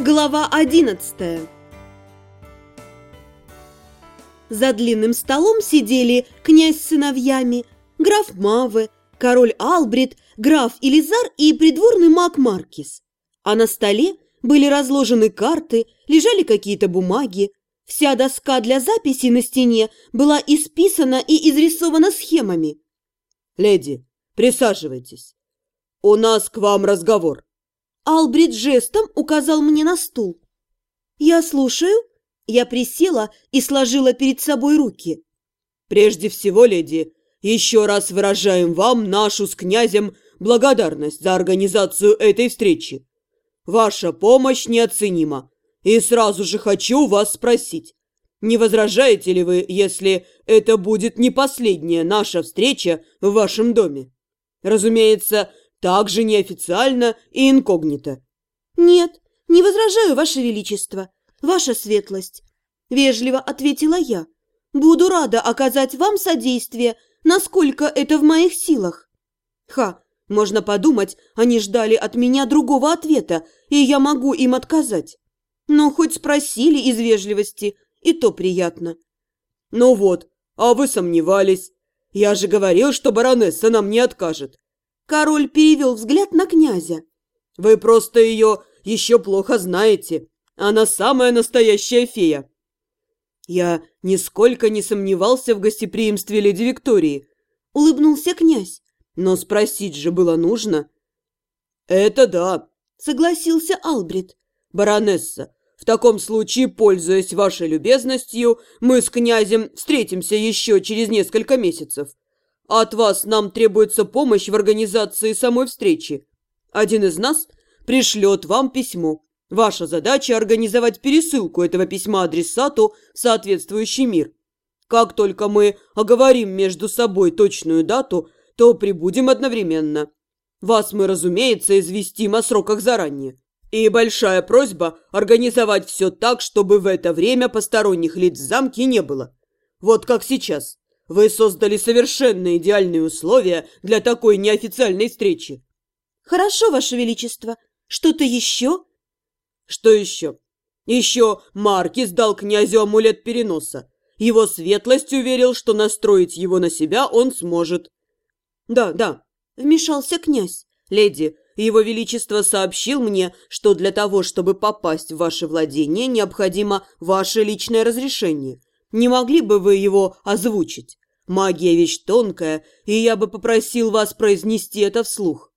Глава одиннадцатая За длинным столом сидели князь с сыновьями, граф Маве, король Албрит, граф Илизар и придворный маг Маркис. А на столе были разложены карты, лежали какие-то бумаги. Вся доска для записи на стене была исписана и изрисована схемами. «Леди, присаживайтесь. У нас к вам разговор». Албрит жестом указал мне на стул. «Я слушаю». Я присела и сложила перед собой руки. «Прежде всего, леди, еще раз выражаем вам нашу с князем благодарность за организацию этой встречи. Ваша помощь неоценима, и сразу же хочу вас спросить, не возражаете ли вы, если это будет не последняя наша встреча в вашем доме? Разумеется, также неофициально и инкогнито. «Нет, не возражаю, Ваше Величество, Ваша Светлость», – вежливо ответила я. «Буду рада оказать вам содействие, насколько это в моих силах». Ха, можно подумать, они ждали от меня другого ответа, и я могу им отказать. Но хоть спросили из вежливости, и то приятно. «Ну вот, а вы сомневались. Я же говорил, что баронесса нам не откажет. Король перевел взгляд на князя. «Вы просто ее еще плохо знаете. Она самая настоящая фея». Я нисколько не сомневался в гостеприимстве леди Виктории. Улыбнулся князь. Но спросить же было нужно. «Это да», — согласился Албрит. «Баронесса, в таком случае, пользуясь вашей любезностью, мы с князем встретимся еще через несколько месяцев. От вас нам требуется помощь в организации самой встречи. Один из нас пришлет вам письмо. Ваша задача – организовать пересылку этого письма адресату в соответствующий мир. Как только мы оговорим между собой точную дату, то прибудем одновременно. Вас мы, разумеется, известим о сроках заранее. И большая просьба организовать все так, чтобы в это время посторонних лиц в замке не было. Вот как сейчас. Вы создали совершенно идеальные условия для такой неофициальной встречи. Хорошо, Ваше Величество. Что-то еще? Что еще? Еще Маркис дал князю амулет переноса. Его светлость уверил, что настроить его на себя он сможет. Да, да, вмешался князь. Леди, его Величество сообщил мне, что для того, чтобы попасть в ваше владение, необходимо ваше личное разрешение. Не могли бы вы его озвучить? Магия вещь тонкая, и я бы попросил вас произнести это вслух.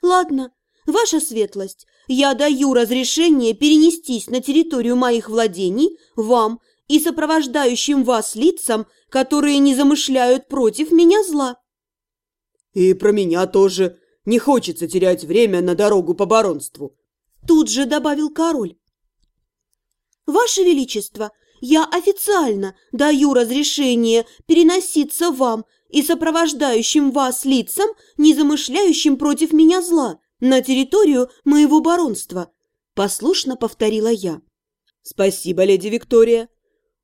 Ладно, ваша светлость, я даю разрешение перенестись на территорию моих владений вам и сопровождающим вас лицам, которые не замышляют против меня зла. И про меня тоже не хочется терять время на дорогу по баронству. Тут же добавил король. Ваше Величество, я официально даю разрешение переноситься вам и сопровождающим вас лицам, не замышляющим против меня зла, на территорию моего баронства», – послушно повторила я. «Спасибо, леди Виктория.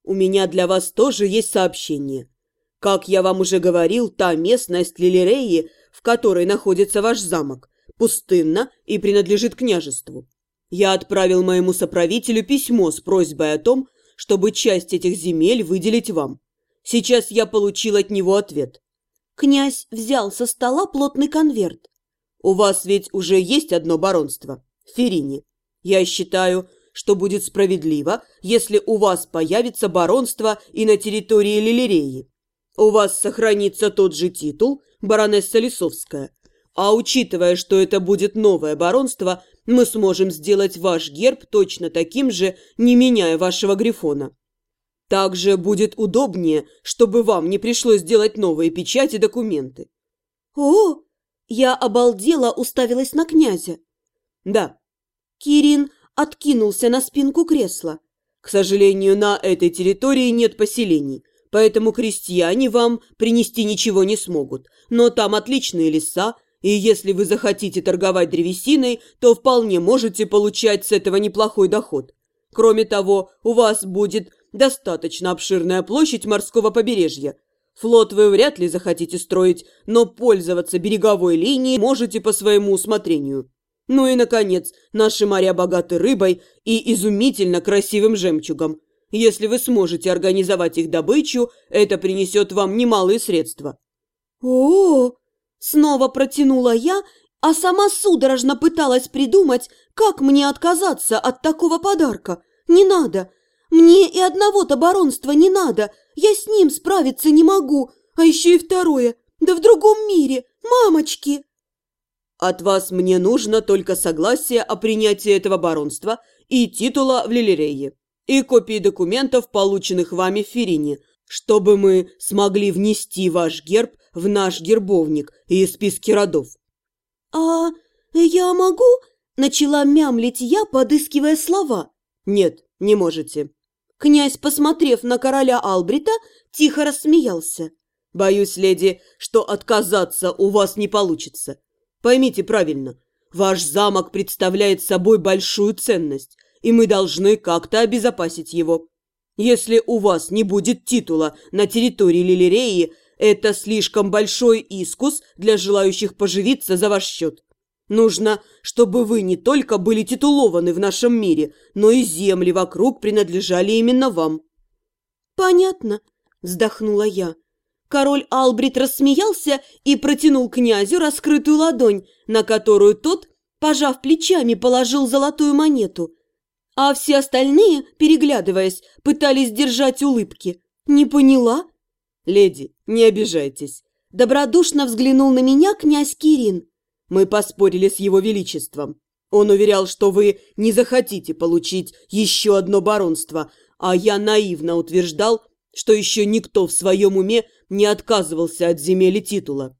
У меня для вас тоже есть сообщение. Как я вам уже говорил, та местность Лилиреи, в которой находится ваш замок, пустынна и принадлежит княжеству. Я отправил моему соправителю письмо с просьбой о том, чтобы часть этих земель выделить вам. Сейчас я получил от него ответ. Князь взял со стола плотный конверт. У вас ведь уже есть одно баронство – Ферине. Я считаю, что будет справедливо, если у вас появится баронство и на территории Лилиреи. У вас сохранится тот же титул – баронесса Лисовская. А учитывая, что это будет новое баронство, мы сможем сделать ваш герб точно таким же, не меняя вашего грифона. Также будет удобнее, чтобы вам не пришлось делать новые печати и документы. О, я обалдела, уставилась на князя. Да. Кирин откинулся на спинку кресла. К сожалению, на этой территории нет поселений, поэтому крестьяне вам принести ничего не смогут. Но там отличные леса, и если вы захотите торговать древесиной, то вполне можете получать с этого неплохой доход. Кроме того, у вас будет достаточно обширная площадь морского побережья. Флот вы вряд ли захотите строить, но пользоваться береговой линией можете по своему усмотрению. Ну и, наконец, наши моря богаты рыбой и изумительно красивым жемчугом. Если вы сможете организовать их добычу, это принесет вам немалые средства». «О-о-о!» Снова протянула я, а сама судорожно пыталась придумать, как мне отказаться от такого подарка. Не надо. Мне и одного-то баронства не надо. Я с ним справиться не могу. А еще и второе. Да в другом мире. Мамочки! От вас мне нужно только согласие о принятии этого баронства и титула в Лилерее, и копии документов, полученных вами в Ферине, чтобы мы смогли внести ваш герб в наш гербовник и списки родов. «А я могу?» – начала мямлить я, подыскивая слова. «Нет, не можете». Князь, посмотрев на короля Албрита, тихо рассмеялся. «Боюсь, леди, что отказаться у вас не получится. Поймите правильно, ваш замок представляет собой большую ценность, и мы должны как-то обезопасить его. Если у вас не будет титула на территории Лилереи, это слишком большой искус для желающих поживиться за ваш счет. Нужно, чтобы вы не только были титулованы в нашем мире, но и земли вокруг принадлежали именно вам». «Понятно», – вздохнула я. Король Албрит рассмеялся и протянул князю раскрытую ладонь, на которую тот, пожав плечами, положил золотую монету. А все остальные, переглядываясь, пытались держать улыбки. «Не поняла?» «Леди, не обижайтесь». Добродушно взглянул на меня князь Кирин. Мы поспорили с его величеством. Он уверял, что вы не захотите получить еще одно баронство, а я наивно утверждал, что еще никто в своем уме не отказывался от земель и титула.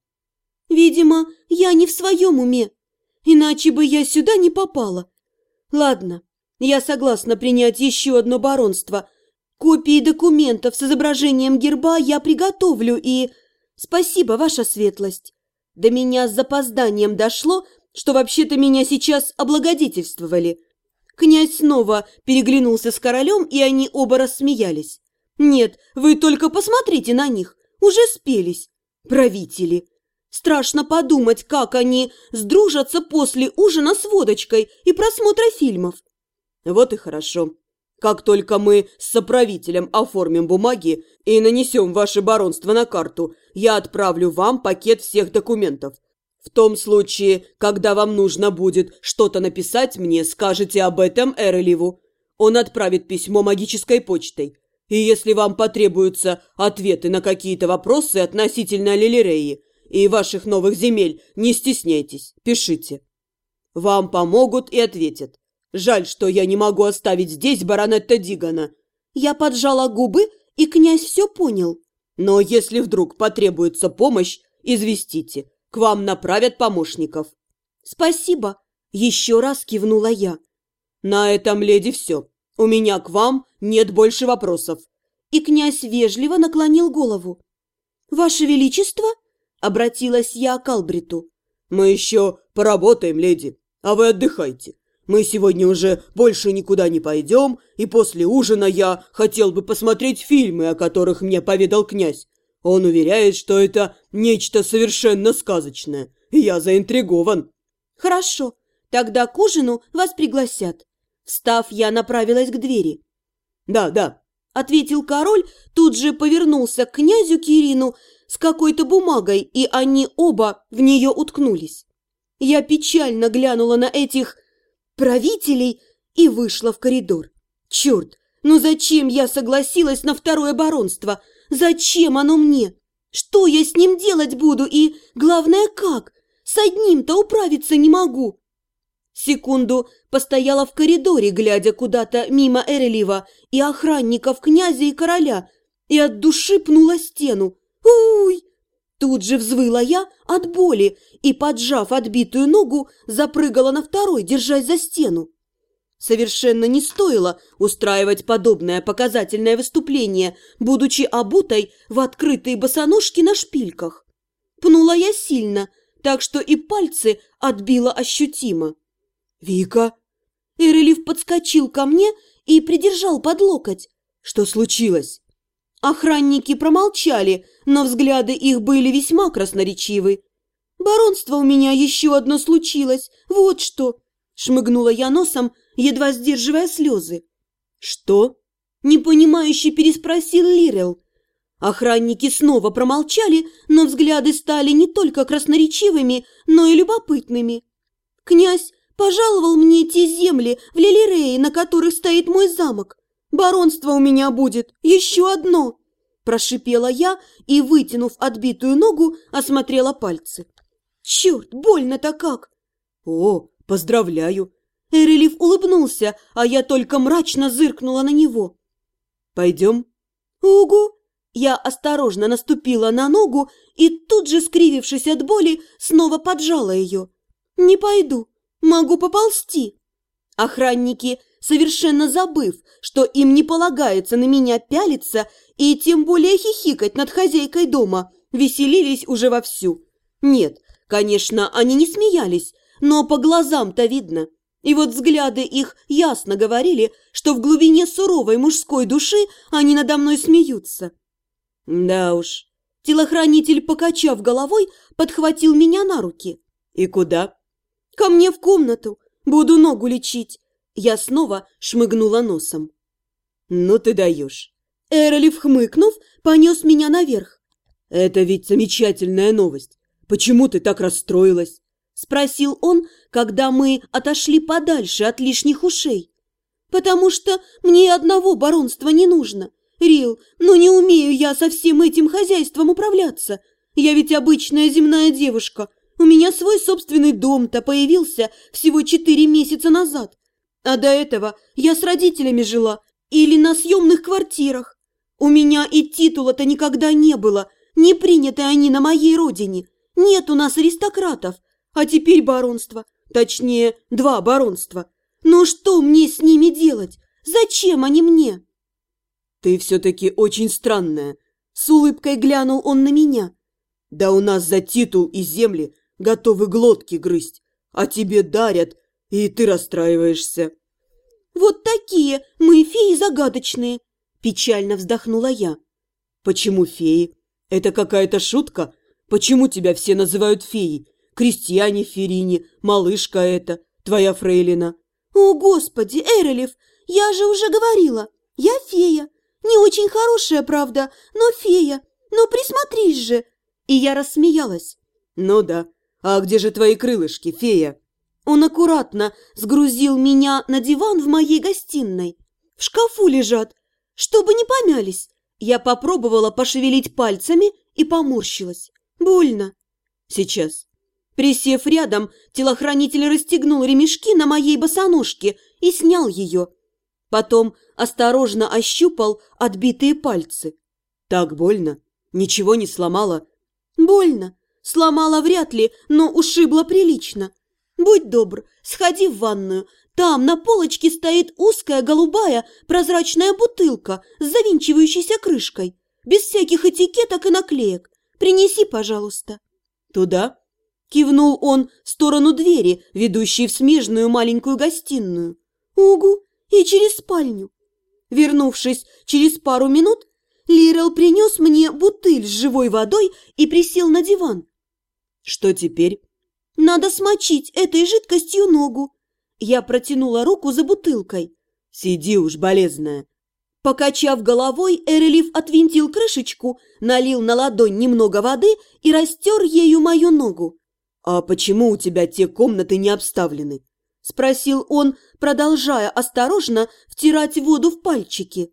Видимо, я не в своем уме, иначе бы я сюда не попала. Ладно, я согласна принять еще одно баронство. Копии документов с изображением герба я приготовлю и... Спасибо, ваша светлость. До меня с запозданием дошло, что вообще-то меня сейчас облагодетельствовали. Князь снова переглянулся с королем, и они оба рассмеялись. «Нет, вы только посмотрите на них, уже спелись. Правители. Страшно подумать, как они сдружатся после ужина с водочкой и просмотра фильмов». «Вот и хорошо. Как только мы с соправителем оформим бумаги и нанесем ваше баронство на карту, я отправлю вам пакет всех документов. В том случае, когда вам нужно будет что-то написать мне, скажите об этом Эреливу. Он отправит письмо магической почтой. И если вам потребуются ответы на какие-то вопросы относительно Лилиреи и ваших новых земель, не стесняйтесь, пишите. Вам помогут и ответят. Жаль, что я не могу оставить здесь баронетта Дигана. Я поджала губы, и князь все понял. Но если вдруг потребуется помощь, известите. К вам направят помощников. Спасибо. Еще раз кивнула я. На этом, леди, все. У меня к вам нет больше вопросов. И князь вежливо наклонил голову. «Ваше Величество?» – обратилась я к Албриту. «Мы еще поработаем, леди, а вы отдыхайте. Мы сегодня уже больше никуда не пойдем, и после ужина я хотел бы посмотреть фильмы, о которых мне поведал князь. Он уверяет, что это нечто совершенно сказочное, и я заинтригован». «Хорошо, тогда к ужину вас пригласят». Встав, я направилась к двери. «Да, да», — ответил король, тут же повернулся к князю Кирину с какой-то бумагой, и они оба в нее уткнулись. Я печально глянула на этих правителей и вышла в коридор. Черт, ну зачем я согласилась на второе баронство? Зачем оно мне? Что я с ним делать буду и, главное, как? С одним-то управиться не могу. Секунду постояла в коридоре, глядя куда-то мимо Эрелива и охранников князя и короля, и от души пнула стену. Уй! Тут же взвыла я от боли и, поджав отбитую ногу, запрыгала на второй, держась за стену. Совершенно не стоило устраивать подобное показательное выступление, будучи обутой в открытые босоножки на шпильках. Пнула я сильно, так что и пальцы отбила ощутимо. «Вика!» Эрелив подскочил ко мне и придержал под локоть. «Что случилось?» Охранники промолчали, но взгляды их были весьма красноречивы. Баронство у меня еще одно случилось, вот что!» Шмыгнула я носом, едва сдерживая слезы. «Что?» – непонимающе переспросил Лирел. Охранники снова промолчали, но взгляды стали не только красноречивыми, но и любопытными. «Князь пожаловал мне те земли в Лилирее, на которых стоит мой замок. Баронство у меня будет, еще одно!» Прошипела я и, вытянув отбитую ногу, осмотрела пальцы. «Черт, больно-то как!» «О, поздравляю!» Эрелев улыбнулся, а я только мрачно зыркнула на него. «Пойдем?» «Угу!» Я осторожно наступила на ногу и тут же, скривившись от боли, снова поджала ее. «Не пойду, могу поползти». Охранники, совершенно забыв, что им не полагается на меня пялиться и тем более хихикать над хозяйкой дома, веселились уже вовсю. Нет, конечно, они не смеялись, но по глазам-то видно – и вот взгляды их ясно говорили, что в глубине суровой мужской души они надо мной смеются. Да уж. Телохранитель, покачав головой, подхватил меня на руки. И куда? Ко мне в комнату. Буду ногу лечить. Я снова шмыгнула носом. Ну ты даешь. Эролев, хмыкнув, понес меня наверх. Это ведь замечательная новость. Почему ты так расстроилась? Спросил он, когда мы отошли подальше от лишних ушей. «Потому что мне одного баронства не нужно. Рил, ну не умею я со всем этим хозяйством управляться. Я ведь обычная земная девушка. У меня свой собственный дом-то появился всего четыре месяца назад. А до этого я с родителями жила или на съемных квартирах. У меня и титула-то никогда не было, не приняты они на моей родине. Нет у нас аристократов, а теперь баронство, точнее, два баронства. Но что мне с ними делать? Зачем они мне? Ты все-таки очень странная. С улыбкой глянул он на меня. Да у нас за титул и земли готовы глотки грызть, а тебе дарят, и ты расстраиваешься. Вот такие мы феи загадочные, печально вздохнула я. Почему феи? Это какая-то шутка? Почему тебя все называют феей? крестьяне Ферини, малышка эта, твоя фрейлина». «О, Господи, Эрелев, я же уже говорила, я фея. Не очень хорошая, правда, но фея. Ну, присмотрись же!» И я рассмеялась. «Ну да. А где же твои крылышки, фея?» Он аккуратно сгрузил меня на диван в моей гостиной. В шкафу лежат, чтобы не помялись. Я попробовала пошевелить пальцами и поморщилась. Больно. Сейчас. Присев рядом, телохранитель расстегнул ремешки на моей босоножке и снял ее. Потом осторожно ощупал отбитые пальцы. «Так больно? Ничего не сломала?» «Больно. Сломала вряд ли, но ушибла прилично. Будь добр, сходи в ванную. Там на полочке стоит узкая голубая прозрачная бутылка с завинчивающейся крышкой, без всяких этикеток и наклеек. Принеси, пожалуйста». «Туда?» Кивнул он в сторону двери, ведущей в смежную маленькую гостиную. «Угу, и через спальню». Вернувшись через пару минут, Лирел принес мне бутыль с живой водой и присел на диван. «Что теперь?» «Надо смочить этой жидкостью ногу». Я протянула руку за бутылкой. «Сиди уж, болезная». Покачав головой, Эрелив отвинтил крышечку, налил на ладонь немного воды и растер ею мою ногу. «А почему у тебя те комнаты не обставлены?» – спросил он, продолжая осторожно втирать воду в пальчики.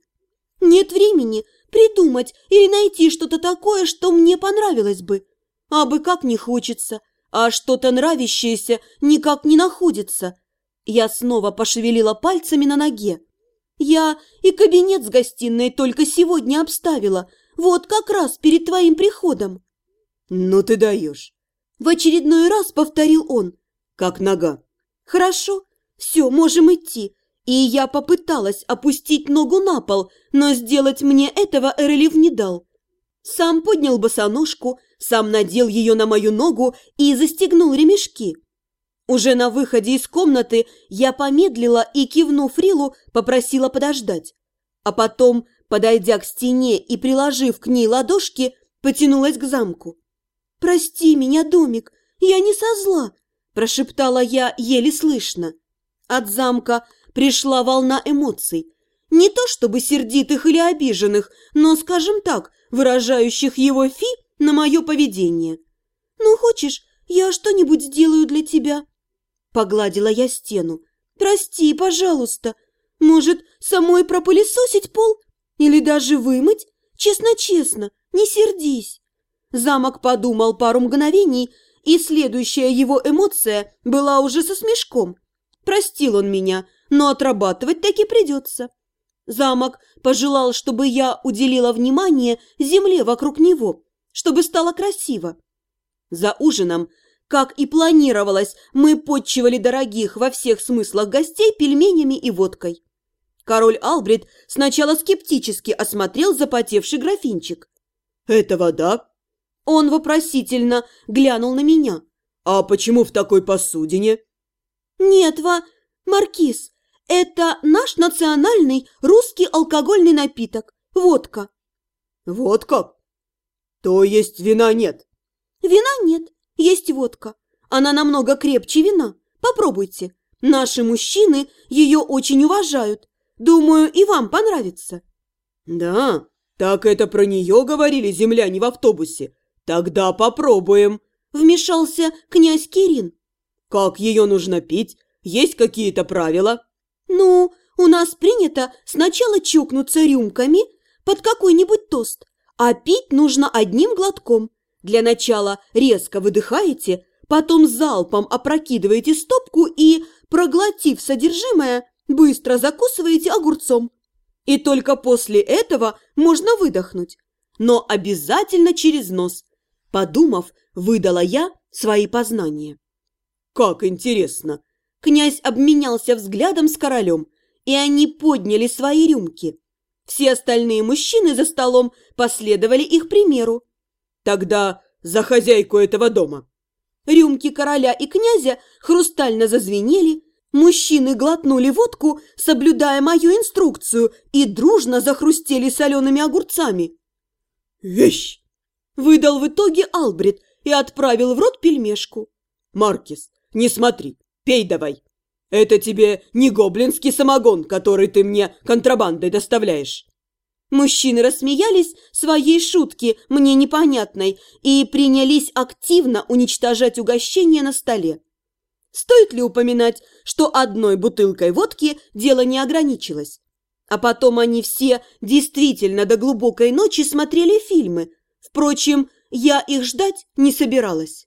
«Нет времени придумать или найти что-то такое, что мне понравилось бы. А бы как не хочется, а что-то нравящееся никак не находится». Я снова пошевелила пальцами на ноге. «Я и кабинет с гостиной только сегодня обставила, вот как раз перед твоим приходом». «Ну ты даешь!» В очередной раз повторил он. Как нога. Хорошо, все, можем идти. И я попыталась опустить ногу на пол, но сделать мне этого Эрелив не дал. Сам поднял босоножку, сам надел ее на мою ногу и застегнул ремешки. Уже на выходе из комнаты я помедлила и, кивнув Рилу, попросила подождать. А потом, подойдя к стене и приложив к ней ладошки, потянулась к замку. «Прости меня, домик, я не со зла!» – прошептала я еле слышно. От замка пришла волна эмоций. Не то чтобы сердитых или обиженных, но, скажем так, выражающих его фи на мое поведение. «Ну, хочешь, я что-нибудь сделаю для тебя?» Погладила я стену. «Прости, пожалуйста. Может, самой пропылесосить пол? Или даже вымыть? Честно-честно, не сердись». Замок подумал пару мгновений, и следующая его эмоция была уже со смешком. Простил он меня, но отрабатывать таки придется. Замок пожелал, чтобы я уделила внимание земле вокруг него, чтобы стало красиво. За ужином, как и планировалось, мы подчивали дорогих во всех смыслах гостей пельменями и водкой. Король Албрит сначала скептически осмотрел запотевший графинчик. «Это вода?» Он вопросительно глянул на меня. «А почему в такой посудине?» «Нет, ва, Маркиз, это наш национальный русский алкогольный напиток – водка». «Водка? То есть вина нет?» «Вина нет, есть водка. Она намного крепче вина. Попробуйте. Наши мужчины ее очень уважают. Думаю, и вам понравится». «Да, так это про нее говорили земляне в автобусе. Тогда попробуем», – вмешался князь Кирин. «Как ее нужно пить? Есть какие-то правила?» «Ну, у нас принято сначала чокнуться рюмками под какой-нибудь тост, а пить нужно одним глотком. Для начала резко выдыхаете, потом залпом опрокидываете стопку и, проглотив содержимое, быстро закусываете огурцом. И только после этого можно выдохнуть. Но обязательно через нос. Подумав, выдала я свои познания. «Как интересно!» Князь обменялся взглядом с королем, и они подняли свои рюмки. Все остальные мужчины за столом последовали их примеру. «Тогда за хозяйку этого дома!» Рюмки короля и князя хрустально зазвенели, мужчины глотнули водку, соблюдая мою инструкцию, и дружно захрустели солеными огурцами. «Вещь!» – выдал в итоге Албрит и отправил в рот пельмешку. «Маркис, не смотри, Пей давай. Это тебе не гоблинский самогон, который ты мне контрабандой доставляешь». Мужчины рассмеялись своей шутке, мне непонятной, и принялись активно уничтожать угощение на столе. Стоит ли упоминать, что одной бутылкой водки дело не ограничилось? А потом они все действительно до глубокой ночи смотрели фильмы. Впрочем, я их ждать не собиралась.